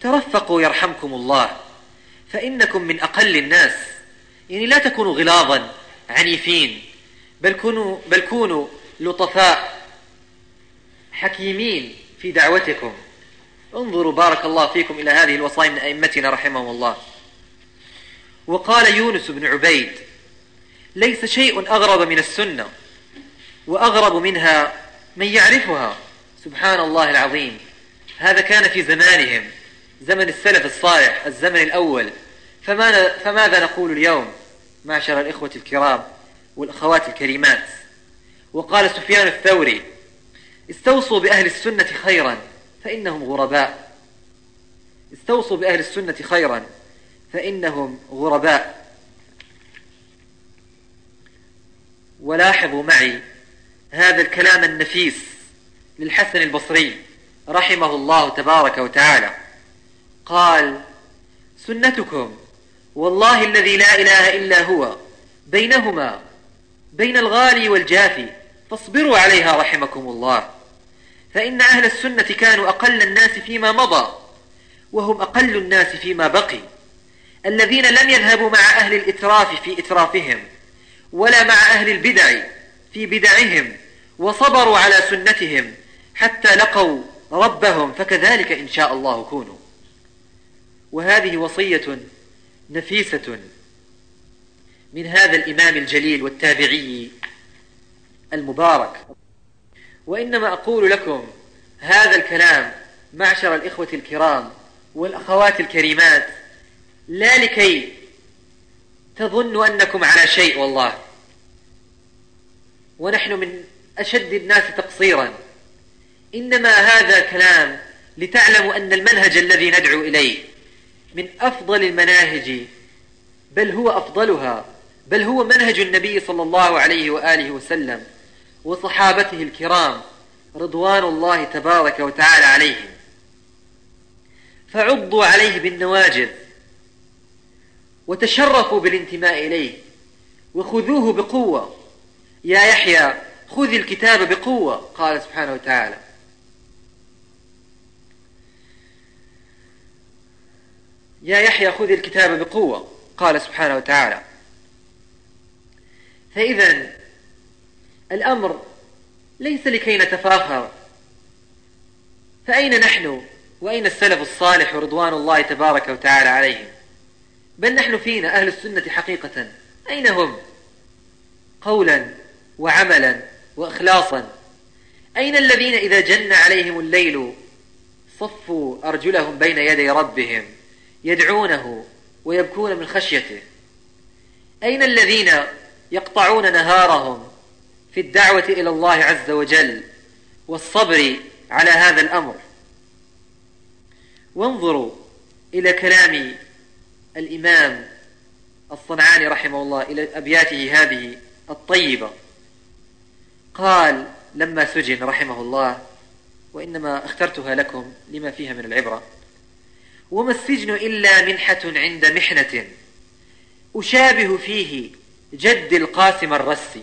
ترفقوا يرحمكم الله فإنكم من أقل الناس. يعني لا تكونوا غلاظا عنيفين بل كونوا, بل كونوا لطفاء حكيمين في دعوتكم. انظروا بارك الله فيكم إلى هذه الوصايا من أئمتنا رحمهم الله وقال يونس بن عبيد ليس شيء أغرب من السنة وأغرب منها من يعرفها. سبحان الله العظيم. هذا كان في زمانهم. زمن السلف الصالح الزمن الأول. فماذا نقول اليوم؟ معشر الإخوة الكرام والأخوات الكريمات. وقال سفيان الثوري استوصوا بأهل السنة خيرا فإنهم غرباء. استوصوا بأهل السنة خيرا فإنهم غرباء. ولاحظوا معي هذا الكلام النفيس للحسن البصري رحمه الله تبارك وتعالى. قال سنتكم والله الذي لا إله إلا هو بينهما بين الغالي والجافي فاصبروا عليها رحمكم الله. فإن أهل السنة كانوا أقل الناس فيما مضى وهم أقل الناس فيما بقي. الذين لم يذهبوا مع أهل الإتراف في إترافهم ولا مع أهل البدع في بدعهم وصبروا على سنتهم حتى لقوا ربهم فكذلك إن شاء الله كونوا. وهذه وصية نفيسة من هذا الإمام الجليل والتابعي المبارك. وإنما أقول لكم هذا الكلام معشر الإخوة الكرام والأخوات الكريمات لا لكي تظنوا أنكم على شيء والله. ونحن من أشد الناس تقصيرا. إنما هذا كلام لتعلموا أن المنهج الذي ندعو إليه من أفضل المناهج بل هو أفضلها بل هو منهج النبي صلى الله عليه وآله وسلم وصحابته الكرام رضوان الله تبارك وتعالى عليهم. فعضوا عليه بالنواجذ وتشرفوا بالانتماء إليه وخذوه بقوة. يا يحيى خذ الكتاب بقوة قال سبحانه وتعالى. يا يحيى خذ الكتاب بقوة قال سبحانه وتعالى. فإذا الأمر ليس لكي نتفاخر. فأين نحن؟ وأين السلف الصالح رضوان الله تبارك وتعالى عليهم؟ بل نحن فينا أهل السنة حقيقة. أين هم؟ قولا وعملا وإخلاصا. أين الذين إذا جن عليهم الليل صفوا أرجلهم بين يدي ربهم يدعونه ويبكون من خشيته؟ أين الذين يقطعون نهارهم في الدعوة إلى الله عز وجل والصبر على هذا الأمر؟ وانظروا إلى كلام الإمام الصنعاني رحمه الله إلى أبياته هذه الطيبة. قال لما سجن رحمه الله وإنما اخترتها لكم لما فيها من العبرة. وما السجن إلا منحة عند محنة أشابه فيه جد القاسم الرسي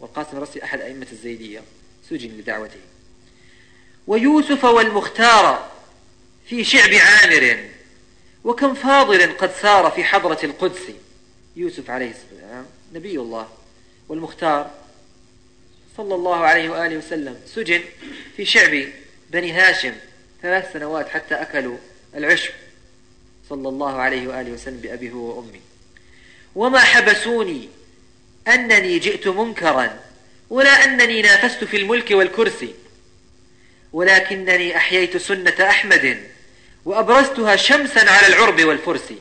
والقاسم الرسي أحد أئمة الزيدية سجن لدعوته. ويوسف والمختار في شعب عامر وكم فاضل قد سار في حضرة القدس. يوسف عليه السلام نبي الله. والمختار صلى الله عليه وآله وسلم سجن في شعب بني هاشم ثلاث سنوات حتى أكلوا العشب. صلى الله عليه وآله وسلم بأبي هو وأمي. وما حبسوني أنني جئت منكرا ولا أنني نافست في الملك والكرسي ولكنني أحييت سنة أحمد وأبرزتها شمسا على العرب والفرس.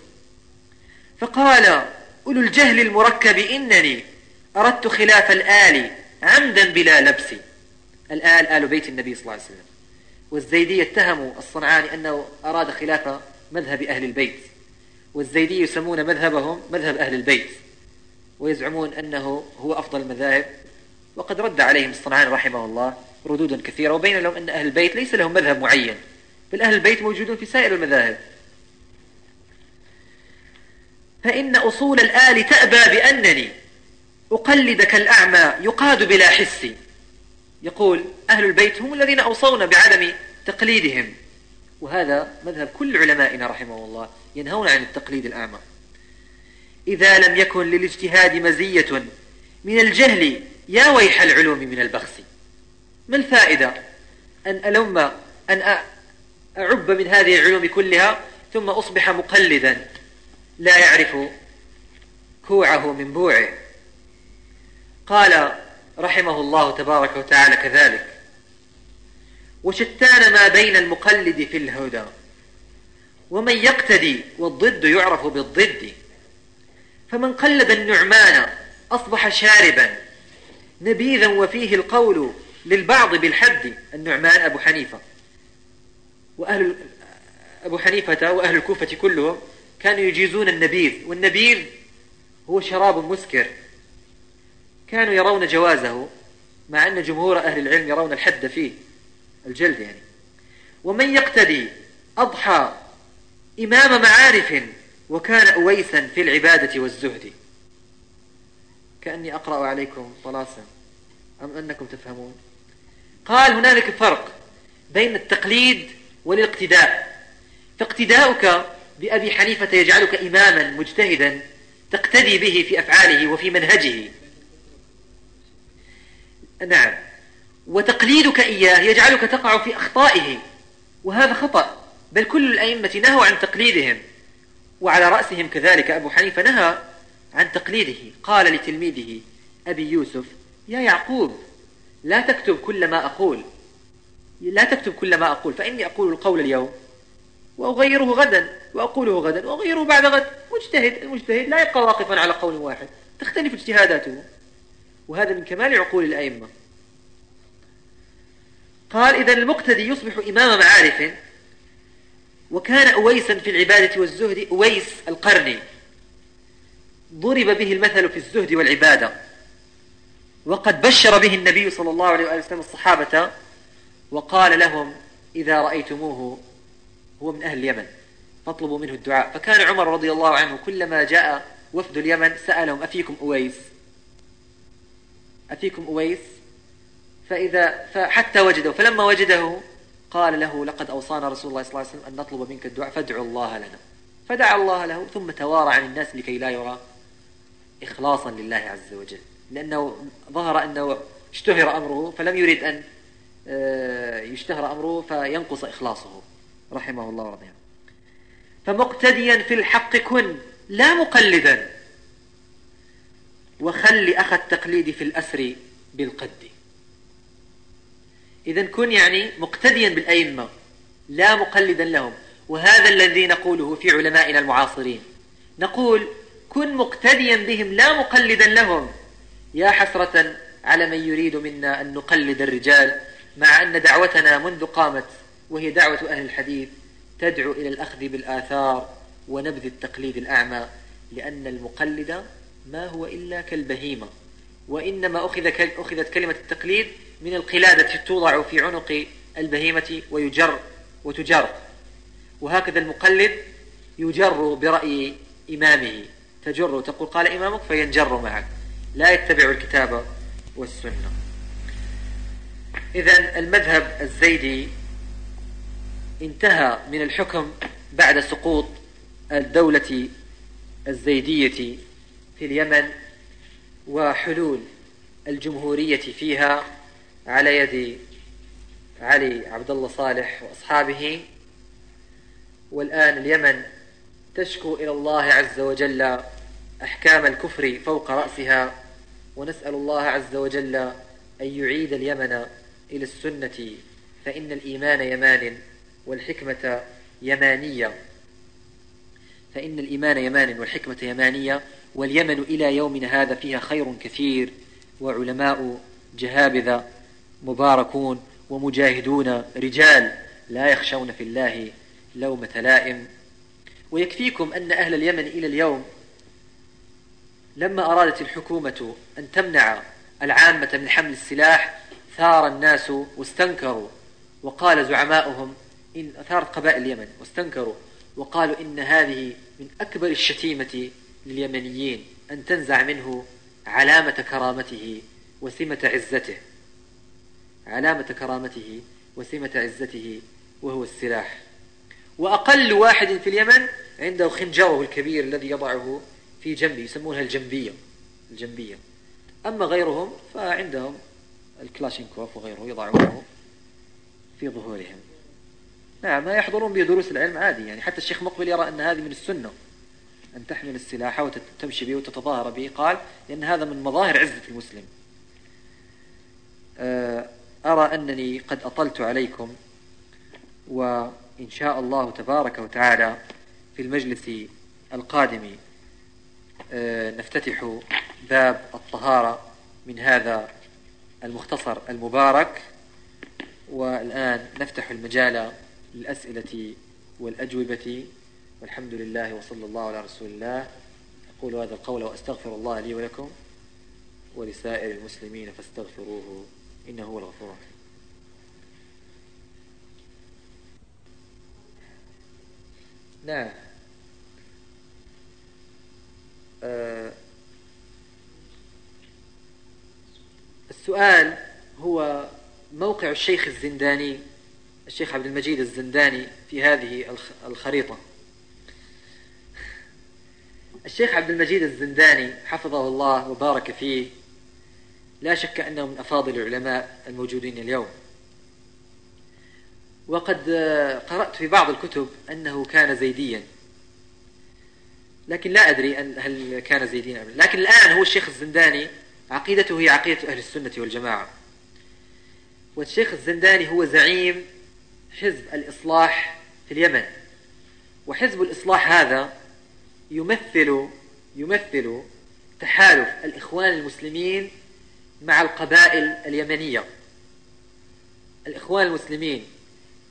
فقال أولو الجهل المركب إنني أردت خلاف الآل عمدا بلا لبس. الآل آل بيت النبي صلى الله عليه وسلم. والزيدي اتهموا الصنعاني أنه أراد خلاف مذهب أهل البيت. والزيدي يسمون مذهبهم مذهب أهل البيت. ويزعمون أنه هو أفضل المذاهب. وقد رد عليهم الصنعاني رحمه الله ردودا كثيرة. وبين لهم أن أهل البيت ليس لهم مذهب معين. بل أهل البيت موجودون في سائر المذاهب. فإن أصول الآل تأبى بأنني أقلدك الأعمى يقاد بلا حس. يقول أهل البيت هم الذين أوصونا بعدم تقليدهم. وهذا مذهب كل علمائنا رحمه الله ينهون عن التقليد الأعمى. إذا لم يكن للاجتهاد مزية من الجهل يا ويح العلوم من البخس. ما الفائدة أن ألم أن أعب من هذه العلوم كلها ثم أصبح مقلدا؟ لا يعرف كوعه من بوعه. قال رحمه الله تبارك وتعالى كذلك وشتان ما بين المقلد في الهدى ومن يقتدي والضد يعرف بالضد فمن قلد النعمان أصبح شاربا نبيذا وفيه القول للبعض بالحد. النعمان أبو حنيفة. وأهل أبو حنيفة وأهل الكوفة كلهم كانوا يجيزون النبيذ والنبيذ هو شراب مسكر. كانوا يرون جوازه مع أن جمهور أهل العلم يرون الحد فيه الجلد يعني. ومن يقتدي أضحى إمام معارف وكان أويسا في العبادة والزهد. كأني أقرأ عليكم طلاسا أم أنكم تفهمون؟ قال هنالك فرق بين التقليد والاقتداء. فاقتداؤك بأبي حنيفة يجعلك إماما مجتهدا تقتدي به في أفعاله وفي منهجه. نعم. وتقليدك إياه يجعلك تقع في أخطائه. وهذا خطأ. بل كل الأئمة نهوا عن تقليدهم. وعلى رأسهم كذلك أبو حنيفة نهى عن تقليده. قال لتلميذه أبي يوسف يا يعقوب لا تكتب كل ما أقول. لا تكتب كل ما أقول. فإني أقول القول اليوم. وأغيره غدا. وأقوله غدا. وأغيره بعد غد. مجتهد. المجتهد لا يبقى واقفا على قول واحد. تختلف اجتهاداته. وهذا من كمال عقول الأئمة. قال إذا المقتدي يصبح إمام معارف وكان أويسا في العبادة والزهد أويس القرني ضرب به المثل في الزهد والعبادة وقد بشر به النبي صلى الله عليه وسلم الصحابة وقال لهم إذا رأيتموه هو من أهل اليمن فاطلبوا منه الدعاء. فكان عمر رضي الله عنه كلما جاء وفد اليمن سألهم أفيكم أويس؟ أفيكم أويس؟ فإذا فحتى وجده فلما وجده قال له لقد أوصانا رسول الله صلى الله عليه وسلم أن نطلب منك الدعاء فادعوا الله لنا. فدعا الله له ثم توارى عن الناس لكي لا يرى إخلاصا لله عز وجل. لأنه ظهر أنه اشتهر أمره فلم يريد أن آه، يشتهر أمره فينقص إخلاصه. رحمه الله ورضيه فمقتديا في الحق كن لا مقلدا. وخل أخ التقليد في الأسر بالقد. إذا كن يعني مقتديا بالأئمة لا مقلدا لهم. وهذا الذي نقوله في علمائنا المعاصرين. نقول كن مقتديا بهم لا مقلدا لهم. يا حسرة على من يريد منا أن نقلد الرجال مع أن دعوتنا منذ قامت وهي دعوة أهل الحديث تدعو إلى الأخذ بالآثار ونبذ التقليد الأعمى لأن المقلد ما هو إلا كالبهيمة وإنما أخذ أخذت كلمة التقليد من القلادة توضع في عنق البهيمة ويجر وتجر. وهكذا المقلد يجر برأي إمامه. تجر تقول قال إمامك فينجر معك. لا يتبع الكتاب والسنة. إذا المذهب الزيدي انتهى من الحكم بعد سقوط الدولة الزيدية في اليمن وحلول الجمهورية فيها على يد علي عبد الله صالح وأصحابه. والآن اليمن تشكو إلى الله عز وجل أحكام الكفر فوق رأسها ونسأل الله عز وجل أن يعيد اليمن إلى السنة فإن الإيمان يمان والحكمة يمانية. فإن الإيمان يمان والحكمة يمانية واليمن إلى يومنا هذا فيها خير كثير وعلماء جهابذة مباركون ومجاهدون رجال لا يخشون في الله لومة لائم ويكفيكم أن أهل اليمن إلى اليوم لما أرادت الحكومة أن تمنع العامة من حمل السلاح ثار الناس واستنكروا. وقال زعماؤهم إن ثارت قبائل اليمن واستنكروا. وقالوا إن هذه من أكبر الشتيمة لليمنيين أن تنزع منه علامة كرامته وسمة عزته. علامة كرامته وسمة عزته وهو السلاح. وأقل واحد في اليمن عنده خنجره الكبير الذي يضعه في جنبه يسمونها الجنبية. الجنبية. أما غيرهم فعندهم الكلاشينكوف وغيره يضعونه في ظهورهم. نعم ما يحضرون بدروس العلم عادي يعني. حتى الشيخ مقبل يرى أن هذه من السنة أن تحمل السلاح وتمشي به وتتظاهر به. قال لأن هذا من مظاهر عزة المسلم. آه، أرى أنني قد أطلت عليكم وإن شاء الله تبارك وتعالى في المجلس القادم آه، نفتتح باب الطهارة من هذا المختصر المبارك. والآن نفتح المجال للأسئلة والأجوبة والحمد لله وصلى الله على رسول الله. أقول هذا القول وأستغفر الله لي ولكم ولسائر المسلمين فاستغفروه إنه هو الغفور نعم. آه السؤال هو موقع الشيخ الزنداني الشيخ عبد المجيد الزنداني في هذه الخريطة. الشيخ عبد المجيد الزنداني حفظه الله وبارك فيه. لا شك أنه من أفاضل العلماء الموجودين اليوم. وقد قرأت في بعض الكتب أنه كان زيديا. لكن لا أدري هل كان زيديا أم لكن الآن هو الشيخ الزنداني عقيدته هي عقيدة أهل السنة والجماعة. والشيخ الزنداني هو زعيم حزب الإصلاح في اليمن. وحزب الإصلاح هذا يمثل يمثل تحالف الإخوان المسلمين مع القبائل اليمنية. الإخوان المسلمين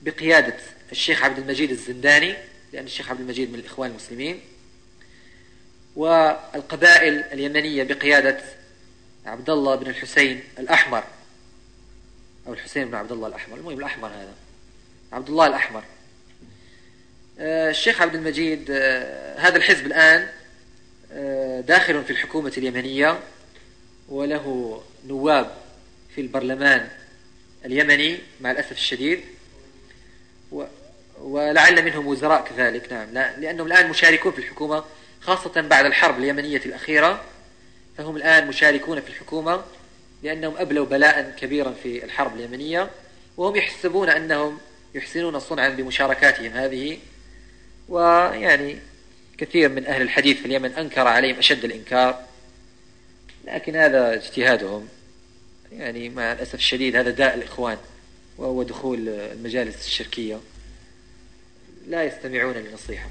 بقيادة الشيخ عبد المجيد الزنداني لأن الشيخ عبد المجيد من الإخوان المسلمين والقبائل اليمنية بقيادة عبد الله بن الحسين الأحمر أو الحسين بن عبد الله الأحمر. المهم الأحمر هذا. عبد الله الأحمر. آه، الشيخ عبد المجيد آه، هذا الحزب الآن آه، داخل في الحكومة اليمنية وله نواب في البرلمان اليمني مع الأسف الشديد ولعل منهم وزراء كذلك نعم. لأنهم الآن مشاركون في الحكومة خاصة بعد الحرب اليمنية الأخيرة فهم الآن مشاركون في الحكومة لأنهم أبلوا بلاء كبيرا في الحرب اليمنية وهم يحسبون أنهم يحسنون صنعا بمشاركاتهم هذه. ويعني كثير من أهل الحديث في اليمن أنكر عليهم أشد الإنكار لكن هذا اجتهادهم. يعني مع الأسف الشديد هذا داء الإخوان وهو دخول المجالس الشركية. لا يستمعون للنصيحة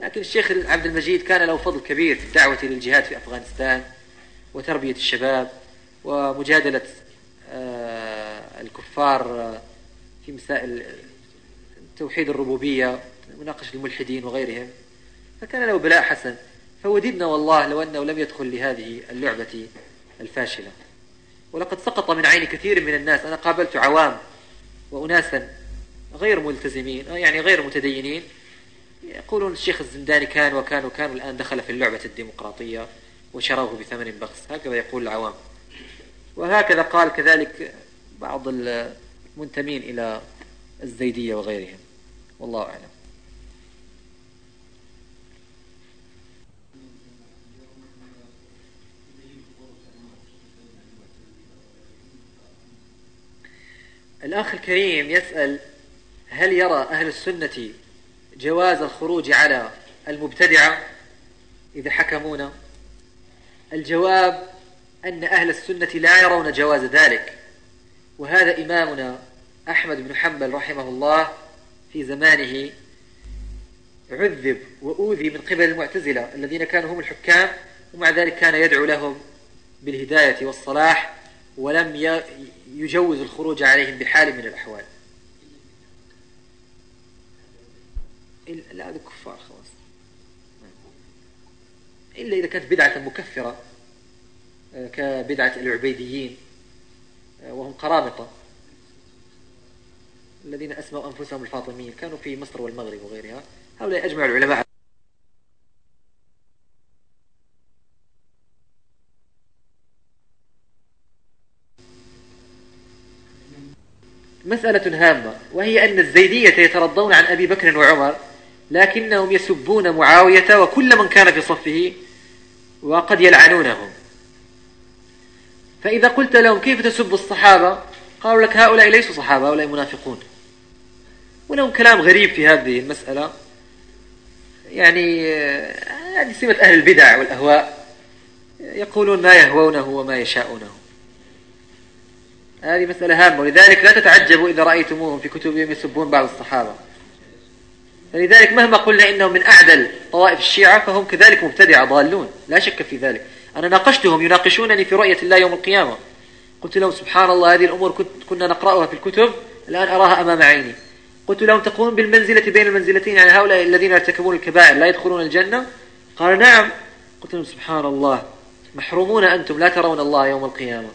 لكن الشيخ عبد المجيد كان له فضل كبير في الدعوة للجهاد في أفغانستان وتربية الشباب ومجادلة آه، الكفار آه، في مسائل توحيد الربوبية مناقشة الملحدين وغيرهم. فكان له بلاء حسن. فوددنا والله لو أنه لم يدخل لهذه اللعبة الفاشلة. ولقد سقط من عين كثير من الناس. أنا قابلت عوام وأناسا غير ملتزمين يعني غير متدينين. يقولون الشيخ الزنداني كان وكان وكان والآن دخل في اللعبة الديمقراطية وشروه بثمن بخس. هكذا يقول العوام. وهكذا قال كذلك بعض المنتمين إلى الزيدية وغيرهم. والله أعلم. الأخ الكريم يسأل هل يرى أهل السنة جواز الخروج على المبتدعة إذا حكمونا؟ الجواب أن أهل السنة لا يرون جواز ذلك وهذا إمامنا أحمد بن حنبل رحمه الله في زمانه عذب وأوذي من قبل المعتزلة الذين كانوا هم الحكام ومع ذلك كان يدعو لهم بالهداية والصلاح ولم يجوز الخروج عليهم بحال من الأحوال. لا هذا كفار خلاص. إلا إذا كانت بدعة مكفرة آه، كبدعة العبيديين آه، وهم قرامطة الذين أسموا أنفسهم الفاطميين كانوا في مصر والمغرب وغيرها. هؤلاء أجمع العلماء. مسألة هامة وهي أن الزيدية يترضون عن أبي بكر وعمر لكنهم يسبون معاوية وكل من كان في صفه وقد يلعنونهم. فإذا قلت لهم كيف تسب الصحابة؟ قالوا لك هؤلاء ليسوا صحابة هؤلاء منافقون. ولهم كلام غريب في هذه المسألة. يعني هذه سمة أهل البدع والأهواء. يقولون ما يهوونه وما يشاءونه هذه مسألة هامة. ولذلك لا تتعجبوا إذا رأيتموهم في كتبهم يسبون بعض الصحابة. فلذلك مهما قلنا إنهم من أعدل طوائف الشيعة فهم كذلك مبتدعة ضالون. لا شك في ذلك. أنا ناقشتهم يناقشونني في رؤية الله يوم القيامة. قلت لهم سبحان الله هذه الأمور كنا نقرأها في الكتب الآن أراها أمام عيني. قلت لهم تقومون بالمنزلة بين المنزلتين يعني هؤلاء الذين يرتكبون الكبائر لا يدخلون الجنة؟ قال نعم. قلت لهم سبحان الله محرومون أنتم لا ترون الله يوم القيامة.